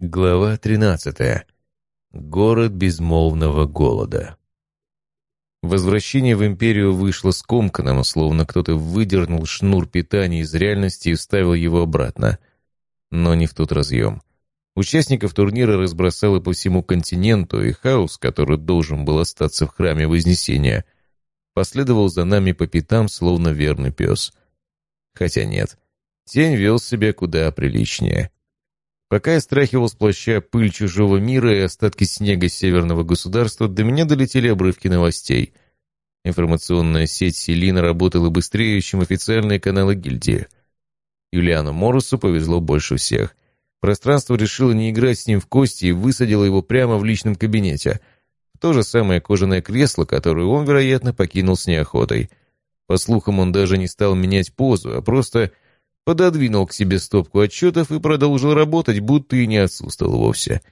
Глава 13. Город безмолвного голода. Возвращение в Империю вышло скомканным, словно кто-то выдернул шнур питания из реальности и вставил его обратно. Но не в тот разъем. Участников турнира разбросало по всему континенту, и хаос, который должен был остаться в храме Вознесения, последовал за нами по пятам, словно верный пес. Хотя нет, тень вел себя куда приличнее. Пока я страхивал с плаща пыль чужого мира и остатки снега северного государства, до меня долетели обрывки новостей. Информационная сеть Селина работала быстрее, чем официальные каналы гильдии. Юлиану Морусу повезло больше всех. Пространство решило не играть с ним в кости и высадило его прямо в личном кабинете. То же самое кожаное кресло, которое он, вероятно, покинул с неохотой. По слухам, он даже не стал менять позу, а просто пододвинул к себе стопку отчетов и продолжил работать, будто и не отсутствовал вовсе.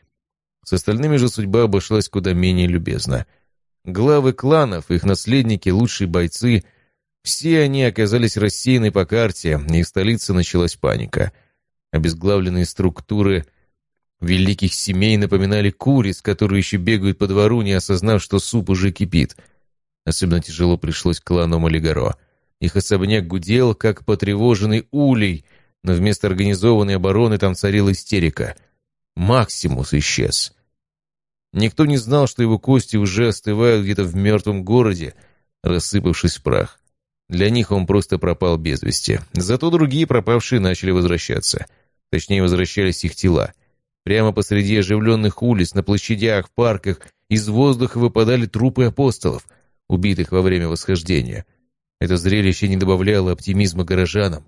С остальными же судьба обошлась куда менее любезно. Главы кланов, их наследники, лучшие бойцы — все они оказались рассеяны по карте, и в столице началась паника. Обезглавленные структуры великих семей напоминали куриц, которые еще бегают по двору, не осознав, что суп уже кипит. Особенно тяжело пришлось клану Малигаро — их особняк гудел, как потревоженный улей, но вместо организованной обороны там царила истерика. Максимус исчез. Никто не знал, что его кости уже остывают где-то в мертвом городе, рассыпавшись в прах. Для них он просто пропал без вести. Зато другие пропавшие начали возвращаться. Точнее, возвращались их тела. Прямо посреди оживленных улиц, на площадях, в парках, из воздуха выпадали трупы апостолов, убитых во время восхождения. Это зрелище не добавляло оптимизма горожанам.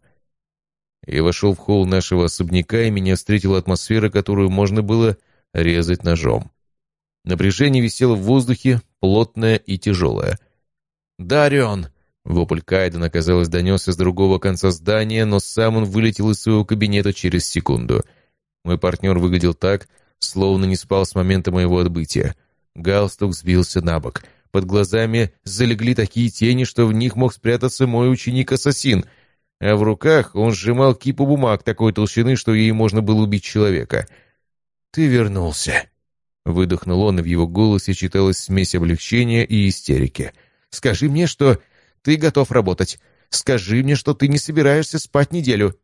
Я вошел в холл нашего особняка, и меня встретила атмосфера, которую можно было резать ножом. Напряжение висело в воздухе, плотное и тяжелое. «Дарион!» Вопль Кайдена, казалось, донесся с другого конца здания, но сам он вылетел из своего кабинета через секунду. Мой партнер выглядел так, словно не спал с момента моего отбытия. Галстук сбился на бок. Под глазами залегли такие тени, что в них мог спрятаться мой ученик-ассасин, а в руках он сжимал кипу бумаг такой толщины, что ей можно было убить человека. «Ты вернулся», — выдохнул он, и в его голосе читалась смесь облегчения и истерики. «Скажи мне, что ты готов работать. Скажи мне, что ты не собираешься спать неделю».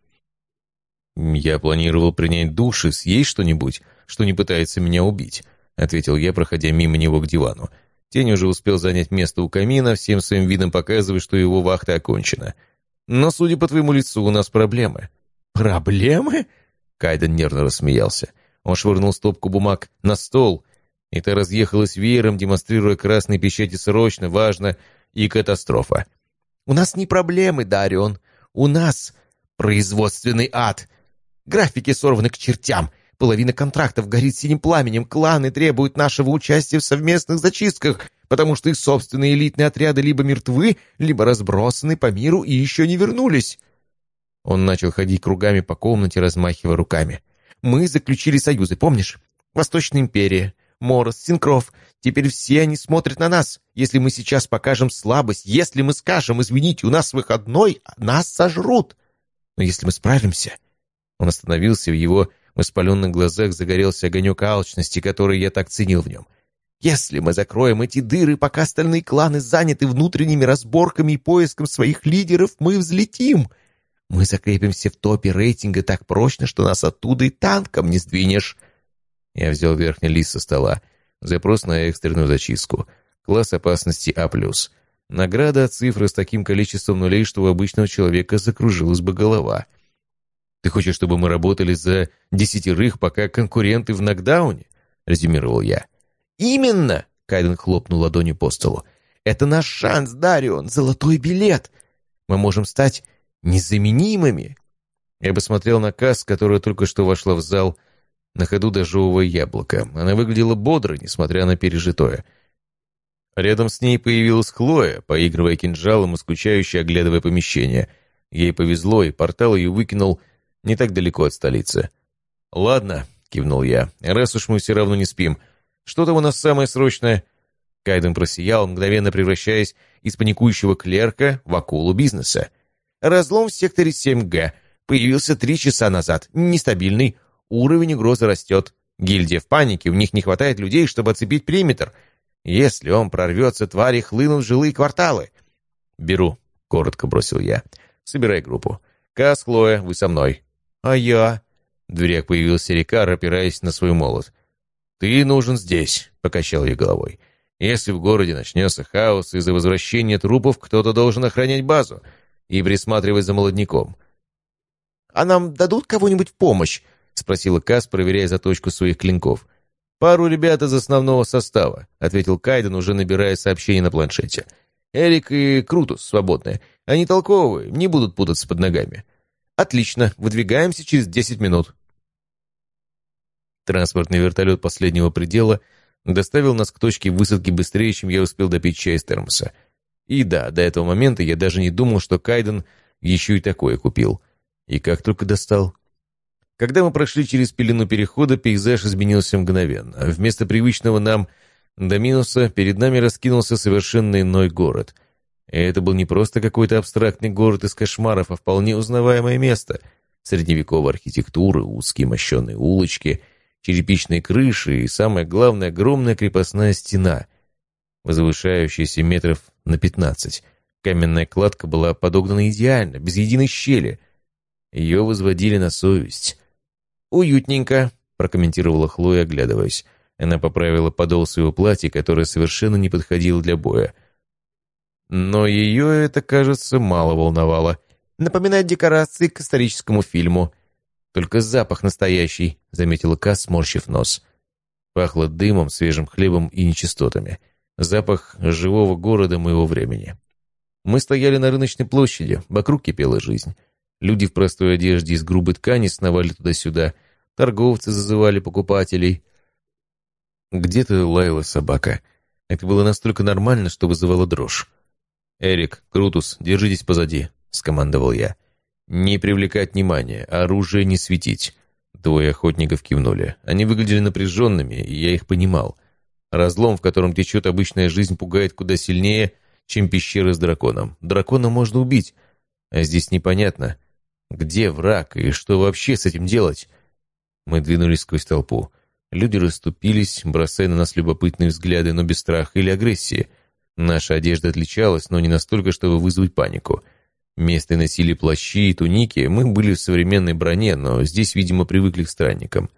«Я планировал принять душ и съесть что-нибудь, что не пытается меня убить», — ответил я, проходя мимо него к дивану. Тень уже успел занять место у камина, всем своим видом показывая, что его вахта окончена. «Но, судя по твоему лицу, у нас проблемы». «Проблемы?» Кайден нервно рассмеялся. Он швырнул стопку бумаг на стол, и та разъехалась веером, демонстрируя красные печати срочно, важно и катастрофа. «У нас не проблемы, Дарион. У нас производственный ад. Графики сорваны к чертям. Половина контрактов горит синим пламенем, кланы требуют нашего участия в совместных зачистках, потому что их собственные элитные отряды либо мертвы, либо разбросаны по миру и еще не вернулись». Он начал ходить кругами по комнате, размахивая руками. «Мы заключили союзы, помнишь? Восточная империя, Морос, Синкров. Теперь все они смотрят на нас. Если мы сейчас покажем слабость, если мы скажем, извините, у нас выходной, нас сожрут. Но если мы справимся...» Он остановился в его в воспаленных глазах загорелся огонек алчности, который я так ценил в нем. «Если мы закроем эти дыры, пока остальные кланы заняты внутренними разборками и поиском своих лидеров, мы взлетим. Мы закрепимся в топе рейтинга так прочно, что нас оттуда и танком не сдвинешь». Я взял верхний лист со стола. Запрос на экстренную зачистку. Класс опасности А+. Награда цифры с таким количеством нулей, что у обычного человека закружилась бы голова — ты хочешь, чтобы мы работали за десятерых, пока конкуренты в нокдауне?» — резюмировал я. «Именно!» — Кайден хлопнул ладонью по столу. «Это наш шанс, Дарион, золотой билет! Мы можем стать незаменимыми!» Я посмотрел на Касс, которая только что вошла в зал, на ходу дожевывая яблоко. Она выглядела бодро, несмотря на пережитое. Рядом с ней появилась Хлоя, поигрывая кинжалом и скучающе оглядывая помещение. Ей повезло, и портал ее выкинул не так далеко от столицы. «Ладно», — кивнул я, — «раз уж мы все равно не спим. Что там у нас самое срочное?» Кайден просиял, мгновенно превращаясь из паникующего клерка в акулу бизнеса. «Разлом в секторе 7Г. Появился три часа назад. Нестабильный. Уровень угрозы растет. Гильдия в панике, у них не хватает людей, чтобы оцепить периметр. Если он прорвется, твари хлынут в жилые кварталы. «Беру», — коротко бросил я. «Собирай группу. Кас, Хлоя, вы со мной». «А я?» В дверях появился Рикар, опираясь на свой молот. «Ты нужен здесь», — покачал я головой. «Если в городе начнется хаос из-за возвращения трупов, кто-то должен охранять базу и присматривать за молодняком». «А нам дадут кого-нибудь в помощь?» — спросила Кас, проверяя заточку своих клинков. «Пару ребят из основного состава», — ответил Кайден, уже набирая сообщение на планшете. «Эрик и Крутус свободны. Они толковые, не будут путаться под ногами». «Отлично, выдвигаемся через десять минут». Транспортный вертолет последнего предела доставил нас к точке высадки быстрее, чем я успел допить чай из термоса. И да, до этого момента я даже не думал, что Кайден еще и такое купил. И как только достал. Когда мы прошли через пелену перехода, пейзаж изменился мгновенно. Вместо привычного нам до минуса перед нами раскинулся совершенно иной город. Это был не просто какой-то абстрактный город из кошмаров, а вполне узнаваемое место. Средневековая архитектура, узкие мощеные улочки — черепичные крыши и, самое главное, огромная крепостная стена, возвышающаяся метров на пятнадцать. Каменная кладка была подогнана идеально, без единой щели. Ее возводили на совесть. «Уютненько», — прокомментировала Хлоя, оглядываясь. Она поправила подол своего платья, которое совершенно не подходило для боя. Но ее это, кажется, мало волновало. «Напоминает декорации к историческому фильму», только запах настоящий», — заметила Кас, сморщив нос. Пахло дымом, свежим хлебом и нечистотами. Запах живого города моего времени. Мы стояли на рыночной площади, вокруг кипела жизнь. Люди в простой одежде из грубой ткани сновали туда-сюда, торговцы зазывали покупателей. Где-то лаяла собака. Это было настолько нормально, что вызывало дрожь. «Эрик, Крутус, держитесь позади», — скомандовал я. «Не привлекать внимания, оружие не светить». Двое охотников кивнули. Они выглядели напряженными, и я их понимал. Разлом, в котором течет обычная жизнь, пугает куда сильнее, чем пещеры с драконом. Дракона можно убить, а здесь непонятно, где враг и что вообще с этим делать. Мы двинулись сквозь толпу. Люди расступились, бросая на нас любопытные взгляды, но без страха или агрессии. Наша одежда отличалась, но не настолько, чтобы вызвать панику — Местные носили плащи и туники, мы были в современной броне, но здесь, видимо, привыкли к странникам.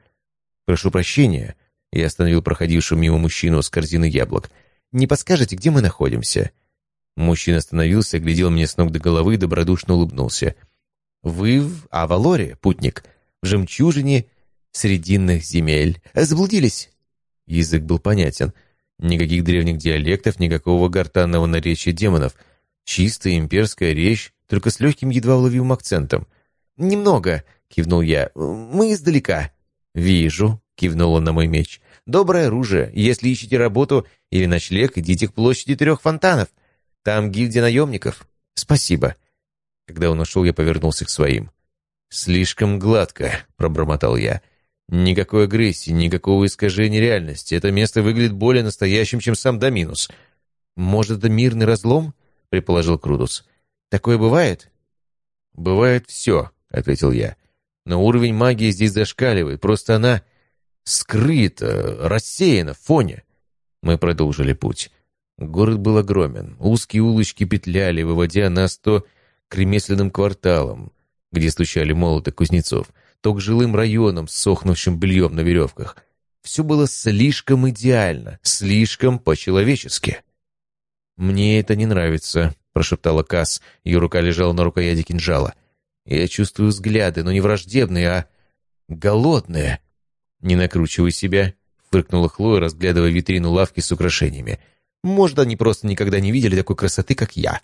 «Прошу прощения», — я остановил проходившего мимо мужчину с корзиной яблок. «Не подскажете, где мы находимся?» Мужчина остановился, глядел мне с ног до головы и добродушно улыбнулся. «Вы в Авалоре, путник, в жемчужине срединных земель. Заблудились?» Язык был понятен. Никаких древних диалектов, никакого гортанного наречия демонов. Чистая имперская речь, только с легким едва уловимым акцентом. «Немного», — кивнул я, — «мы издалека». «Вижу», — кивнула на мой меч. «Доброе оружие. Если ищете работу или ночлег, идите к площади трех фонтанов. Там гильдия наемников. Спасибо». Когда он ушел, я повернулся к своим. «Слишком гладко», — пробормотал я. «Никакой агрессии, никакого искажения реальности. Это место выглядит более настоящим, чем сам Доминус». «Может, это мирный разлом?» — предположил Крудус. Такое бывает?» «Бывает все», — ответил я. «Но уровень магии здесь зашкаливает, просто она скрыта, рассеяна в фоне». Мы продолжили путь. Город был огромен, узкие улочки петляли, выводя нас то к ремесленным кварталам, где стучали молоты кузнецов, то к жилым районам с сохнувшим бельем на веревках. Все было слишком идеально, слишком по-человечески. «Мне это не нравится», — прошептала Касс. Ее рука лежала на рукояти кинжала. «Я чувствую взгляды, но не враждебные, а голодные». «Не накручивай себя», — фыркнула Хлоя, разглядывая витрину лавки с украшениями. «Может, они просто никогда не видели такой красоты, как я».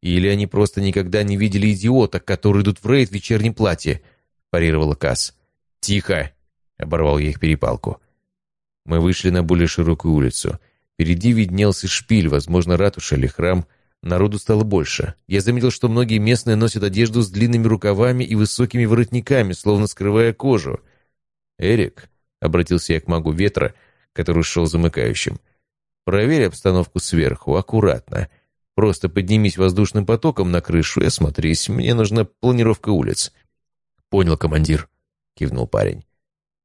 «Или они просто никогда не видели идиота, которые идут в рейд в вечернем платье», — парировала Касс. «Тихо!» — оборвал я их перепалку. Мы вышли на более широкую улицу. Впереди виднелся шпиль, возможно, ратуша или храм — Народу стало больше. Я заметил, что многие местные носят одежду с длинными рукавами и высокими воротниками, словно скрывая кожу. «Эрик», — обратился я к магу ветра, который шел замыкающим, — «проверь обстановку сверху, аккуратно. Просто поднимись воздушным потоком на крышу и осмотрись. Мне нужна планировка улиц». «Понял, командир», — кивнул парень.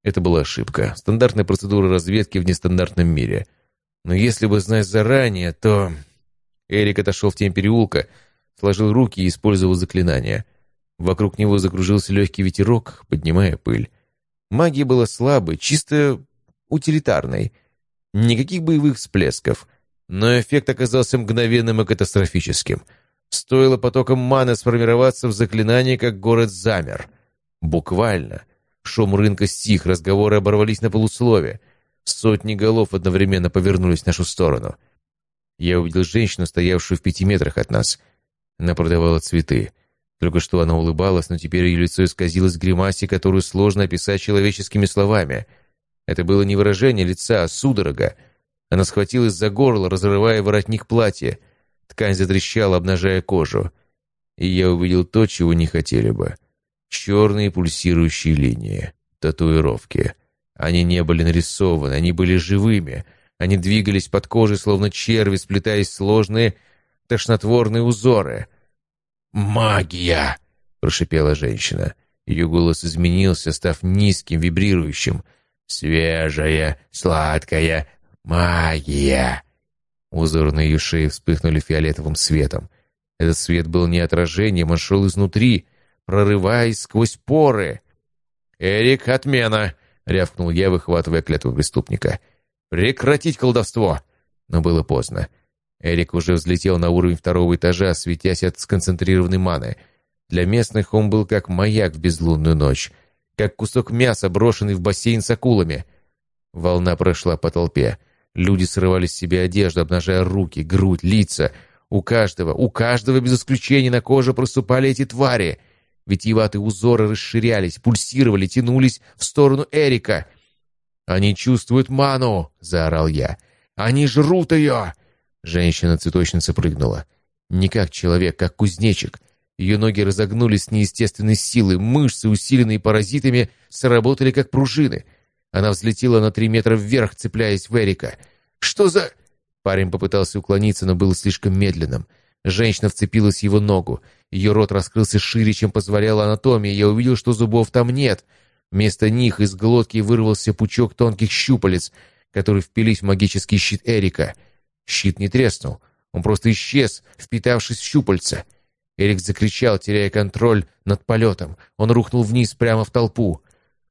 Это была ошибка. Стандартная процедура разведки в нестандартном мире. Но если бы знать заранее, то... Эрик отошел в тень переулка, сложил руки и использовал заклинание. Вокруг него закружился легкий ветерок, поднимая пыль. Магия была слабой, чисто утилитарной. Никаких боевых всплесков. Но эффект оказался мгновенным и катастрофическим. Стоило потоком маны сформироваться в заклинании, как город замер. Буквально. Шум рынка стих, разговоры оборвались на полуслове. Сотни голов одновременно повернулись в нашу сторону. Я увидел женщину, стоявшую в пяти метрах от нас. Она продавала цветы. Только что она улыбалась, но теперь ее лицо исказилось гримасе, которую сложно описать человеческими словами. Это было не выражение лица, а судорога. Она схватилась за горло, разрывая воротник платья. Ткань затрещала, обнажая кожу. И я увидел то, чего не хотели бы. Черные пульсирующие линии. Татуировки. Они не были нарисованы, они были живыми. Они двигались под кожей, словно черви, сплетаясь в сложные, тошнотворные узоры. «Магия!» — прошипела женщина. Ее голос изменился, став низким, вибрирующим. «Свежая, сладкая магия!» Узоры на ее шее вспыхнули фиолетовым светом. Этот свет был не отражением, он шел изнутри, прорываясь сквозь поры. «Эрик, отмена!» — рявкнул я, выхватывая клятву преступника. «Прекратить колдовство!» Но было поздно. Эрик уже взлетел на уровень второго этажа, светясь от сконцентрированной маны. Для местных он был как маяк в безлунную ночь, как кусок мяса, брошенный в бассейн с акулами. Волна прошла по толпе. Люди срывали с себя одежду, обнажая руки, грудь, лица. У каждого, у каждого без исключения на коже проступали эти твари. Витиеватые узоры расширялись, пульсировали, тянулись в сторону Эрика. «Они чувствуют ману!» — заорал я. «Они жрут ее!» Женщина-цветочница прыгнула. Не как человек, как кузнечик. Ее ноги разогнулись с неестественной силой, мышцы, усиленные паразитами, сработали как пружины. Она взлетела на три метра вверх, цепляясь в Эрика. «Что за...» Парень попытался уклониться, но был слишком медленным. Женщина вцепилась в его ногу. Ее рот раскрылся шире, чем позволяла анатомия. Я увидел, что зубов там нет. Вместо них из глотки вырвался пучок тонких щупалец, которые впились в магический щит Эрика — Щит не треснул. Он просто исчез, впитавшись в щупальца. Эрик закричал, теряя контроль над полетом. Он рухнул вниз прямо в толпу.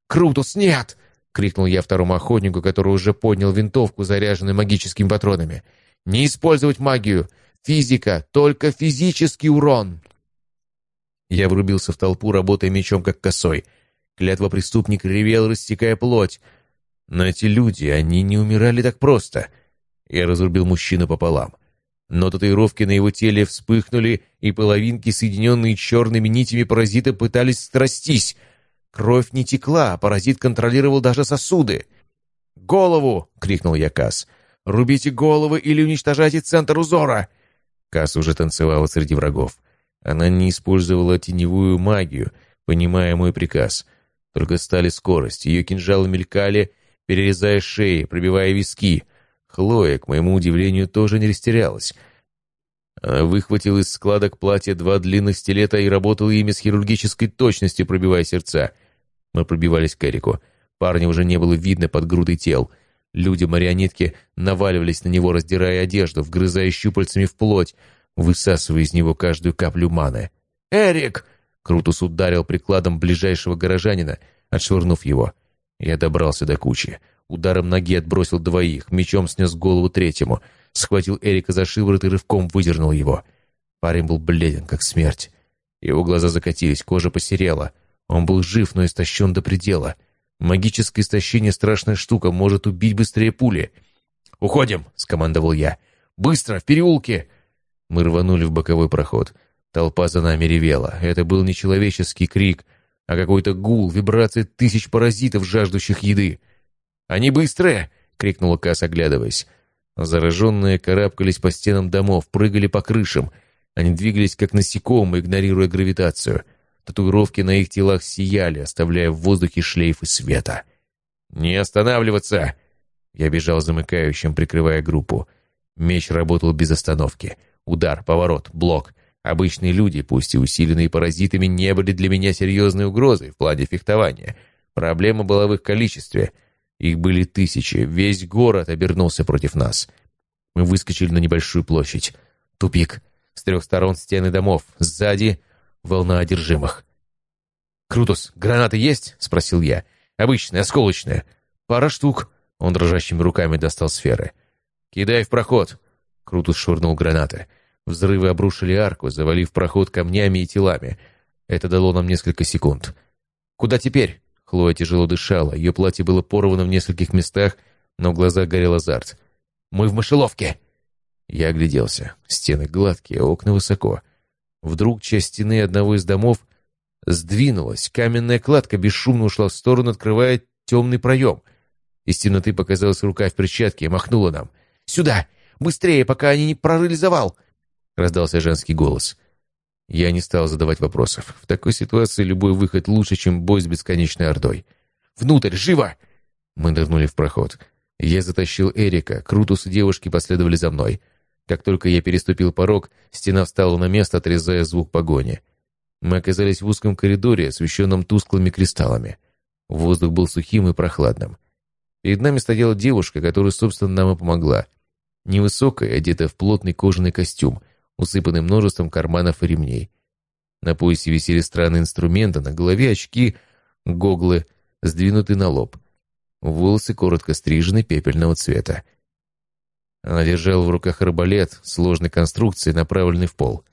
«Крутус, нет!» — крикнул я второму охотнику, который уже поднял винтовку, заряженную магическими патронами. «Не использовать магию! Физика! Только физический урон!» Я врубился в толпу, работая мечом как косой. Клятва преступник ревел, растекая плоть. Но эти люди, они не умирали так просто — я разрубил мужчину пополам. Но татуировки на его теле вспыхнули, и половинки, соединенные черными нитями паразита, пытались страстись. Кровь не текла, а паразит контролировал даже сосуды. «Голову!» — крикнул я Касс. «Рубите головы или уничтожайте центр узора!» Касс уже танцевала среди врагов. Она не использовала теневую магию, понимая мой приказ. Только стали скорость. Ее кинжалы мелькали, перерезая шеи, пробивая виски — Хлоя, к моему удивлению, тоже не растерялась. Она выхватила из складок платья два длинных стилета и работала ими с хирургической точностью, пробивая сердца. Мы пробивались к Эрику. Парня уже не было видно под грудой тел. Люди-марионетки наваливались на него, раздирая одежду, вгрызая щупальцами в плоть, высасывая из него каждую каплю маны. «Эрик!» Крутус ударил прикладом ближайшего горожанина, отшвырнув его. Я добрался до кучи. Ударом ноги отбросил двоих, мечом снес голову третьему, схватил Эрика за шиворот и рывком выдернул его. Парень был бледен, как смерть. Его глаза закатились, кожа посерела. Он был жив, но истощен до предела. Магическое истощение — страшная штука, может убить быстрее пули. «Уходим!» — скомандовал я. «Быстро, в переулке!» Мы рванули в боковой проход. Толпа за нами ревела. Это был не человеческий крик, а какой-то гул, вибрация тысяч паразитов, жаждущих еды. «Они быстрые!» — крикнула Касс, оглядываясь. Зараженные карабкались по стенам домов, прыгали по крышам. Они двигались как насекомые, игнорируя гравитацию. Татуировки на их телах сияли, оставляя в воздухе шлейфы света. «Не останавливаться!» Я бежал замыкающим, прикрывая группу. Меч работал без остановки. Удар, поворот, блок. Обычные люди, пусть и усиленные паразитами, не были для меня серьезной угрозой в плане фехтования — Проблема была в их количестве. Их были тысячи. Весь город обернулся против нас. Мы выскочили на небольшую площадь. Тупик. С трех сторон стены домов. Сзади волна одержимых. «Крутус, гранаты есть?» — спросил я. «Обычные, осколочные». «Пара штук». Он дрожащими руками достал сферы. «Кидай в проход!» Крутус швырнул гранаты. Взрывы обрушили арку, завалив проход камнями и телами. Это дало нам несколько секунд. «Куда теперь?» Хлоя тяжело дышала. Ее платье было порвано в нескольких местах, но в глазах горел азарт. «Мы в мышеловке!» Я огляделся. Стены гладкие, окна высоко. Вдруг часть стены одного из домов сдвинулась. Каменная кладка бесшумно ушла в сторону, открывая темный проем. Из темноты показалась рука в перчатке и махнула нам. «Сюда! Быстрее, пока они не прорыли завал!» Раздался женский голос. Я не стал задавать вопросов. В такой ситуации любой выход лучше, чем бой с бесконечной ордой. «Внутрь! Живо!» Мы нырнули в проход. Я затащил Эрика. Крутус и девушки последовали за мной. Как только я переступил порог, стена встала на место, отрезая звук погони. Мы оказались в узком коридоре, освещенном тусклыми кристаллами. Воздух был сухим и прохладным. Перед нами стояла девушка, которая, собственно, нам и помогла. Невысокая, одетая в плотный кожаный костюм, усыпанный множеством карманов и ремней. На поясе висели странные инструменты, на голове очки, гоглы, сдвинуты на лоб. Волосы коротко стрижены, пепельного цвета. Она держала в руках арбалет сложной конструкции, направленный в пол.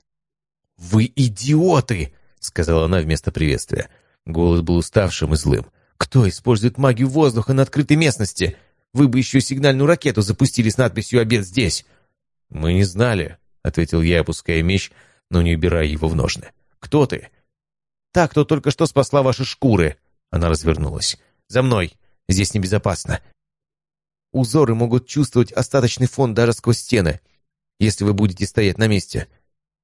«Вы идиоты!» — сказала она вместо приветствия. Голос был уставшим и злым. «Кто использует магию воздуха на открытой местности? Вы бы еще сигнальную ракету запустили с надписью «Обед здесь». «Мы не знали», — ответил я, опуская меч, но не убирая его в ножны. «Кто ты?» «Та, кто только что спасла ваши шкуры». Она развернулась. «За мной. Здесь небезопасно. Узоры могут чувствовать остаточный фон даже сквозь стены, если вы будете стоять на месте».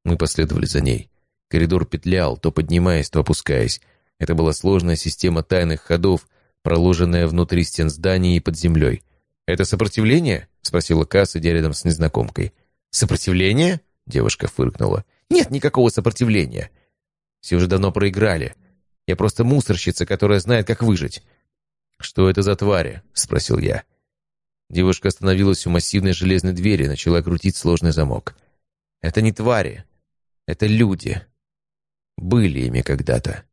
Мы последовали за ней. Коридор петлял, то поднимаясь, то опускаясь. Это была сложная система тайных ходов, проложенная внутри стен здания и под землей. «Это сопротивление?» — спросила Касс, сидя рядом с незнакомкой. «Сопротивление?» — девушка фыркнула. «Нет никакого сопротивления. Все уже давно проиграли. Я просто мусорщица, которая знает, как выжить». «Что это за твари?» — спросил я. Девушка остановилась у массивной железной двери и начала крутить сложный замок. «Это не твари. Это люди. Были ими когда-то».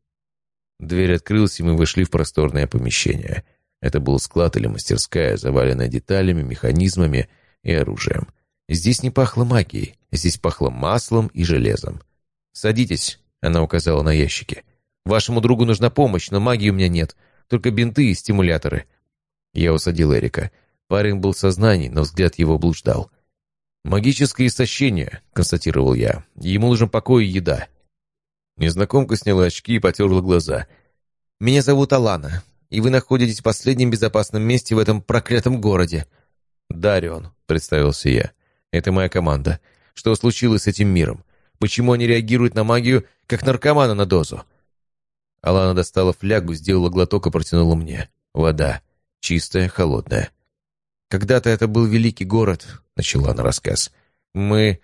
Дверь открылась, и мы вышли в просторное помещение. Это был склад или мастерская, заваленная деталями, механизмами и оружием. Здесь не пахло магией, здесь пахло маслом и железом. «Садитесь», — она указала на ящики. «Вашему другу нужна помощь, но магии у меня нет, только бинты и стимуляторы». Я усадил Эрика. Парень был в сознании, но взгляд его блуждал. «Магическое истощение», — констатировал я. «Ему нужен покой и еда». Незнакомка сняла очки и потерла глаза. «Меня зовут Алана, и вы находитесь в последнем безопасном месте в этом проклятом городе». «Дарион», — представился я. «Это моя команда. Что случилось с этим миром? Почему они реагируют на магию, как наркоманы на дозу?» Алана достала флягу, сделала глоток и протянула мне. Вода. Чистая, холодная. «Когда-то это был великий город», — начала она рассказ. «Мы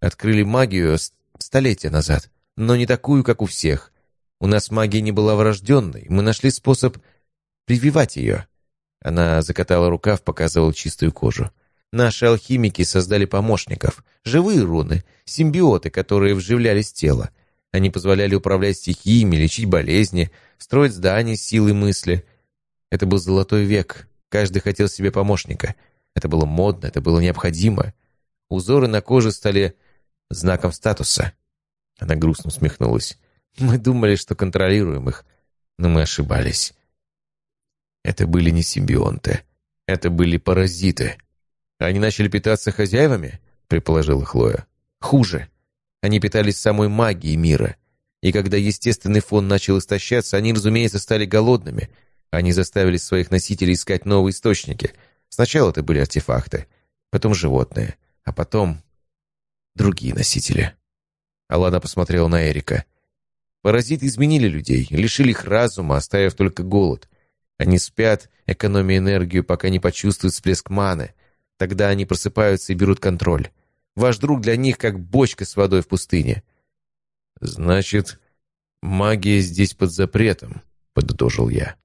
открыли магию столетия назад но не такую, как у всех. У нас магия не была врожденной, мы нашли способ прививать ее». Она закатала рукав, показывала чистую кожу. Наши алхимики создали помощников, живые руны, симбиоты, которые вживлялись в тело. Они позволяли управлять стихиями, лечить болезни, строить здания силой мысли. Это был золотой век. Каждый хотел себе помощника. Это было модно, это было необходимо. Узоры на коже стали знаком статуса. Она грустно усмехнулась. «Мы думали, что контролируем их, но мы ошибались. Это были не симбионты. Это были паразиты. Они начали питаться хозяевами?» — предположила Хлоя. «Хуже. Они питались самой магией мира. И когда естественный фон начал истощаться, они, разумеется, стали голодными. Они заставили своих носителей искать новые источники. Сначала это были артефакты, потом животные, а потом другие носители». Алана посмотрела на Эрика. Паразиты изменили людей, лишили их разума, оставив только голод. Они спят, экономя энергию, пока не почувствуют всплеск маны. Тогда они просыпаются и берут контроль. Ваш друг для них как бочка с водой в пустыне. «Значит, магия здесь под запретом», — подытожил я.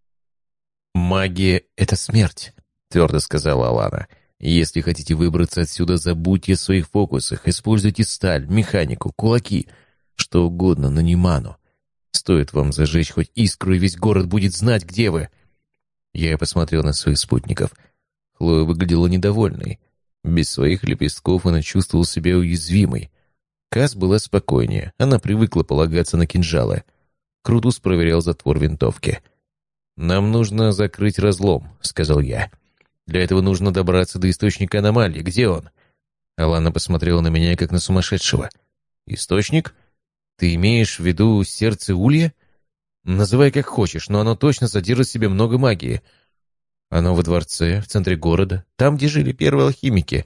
«Магия — это смерть», — твердо сказала Алана. «Если хотите выбраться отсюда, забудьте о своих фокусах, используйте сталь, механику, кулаки, что угодно, но не ману. Стоит вам зажечь хоть искру, и весь город будет знать, где вы». Я посмотрел на своих спутников. Хлоя выглядела недовольной. Без своих лепестков она чувствовала себя уязвимой. Каз была спокойнее, она привыкла полагаться на кинжалы. Крутус проверял затвор винтовки. «Нам нужно закрыть разлом», — сказал я. «Для этого нужно добраться до источника аномалии. Где он?» Алана посмотрела на меня, как на сумасшедшего. «Источник? Ты имеешь в виду сердце улья?» «Называй как хочешь, но оно точно содержит в себе много магии. Оно во дворце, в центре города, там, где жили первые алхимики.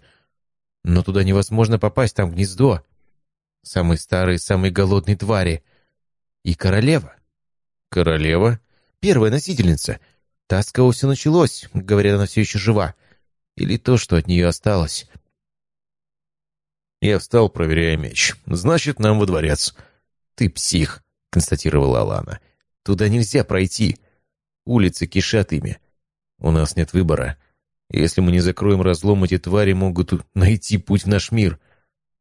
Но туда невозможно попасть, там гнездо. Самые старые, самые голодные твари. И королева». «Королева?» Первая носительница. Та, с кого все началось, говорят, она все еще жива. Или то, что от нее осталось. Я встал, проверяя меч. «Значит, нам во дворец». «Ты псих», — констатировала Алана. «Туда нельзя пройти. Улицы кишат ими. У нас нет выбора. Если мы не закроем разлом, эти твари могут найти путь в наш мир.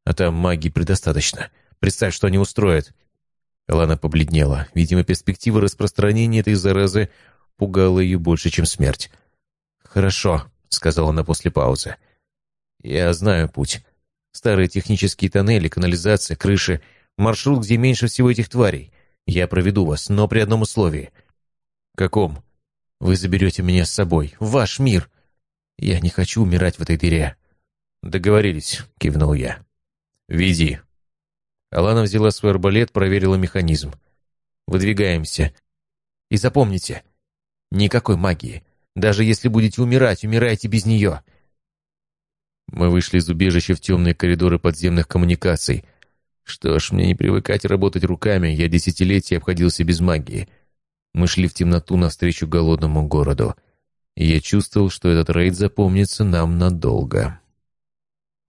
А там магии предостаточно. Представь, что они устроят. Лана побледнела. Видимо, перспектива распространения этой заразы пугала ее больше, чем смерть. «Хорошо», — сказала она после паузы. «Я знаю путь. Старые технические тоннели, канализация, крыши. Маршрут, где меньше всего этих тварей. Я проведу вас, но при одном условии». «Каком?» «Вы заберете меня с собой. Ваш мир. Я не хочу умирать в этой дыре». «Договорились», — кивнул я. «Веди». Алана взяла свой арбалет, проверила механизм. «Выдвигаемся. И запомните, никакой магии. Даже если будете умирать, умирайте без нее». Мы вышли из убежища в темные коридоры подземных коммуникаций. Что ж, мне не привыкать работать руками, я десятилетия обходился без магии. Мы шли в темноту навстречу голодному городу. И я чувствовал, что этот рейд запомнится нам надолго.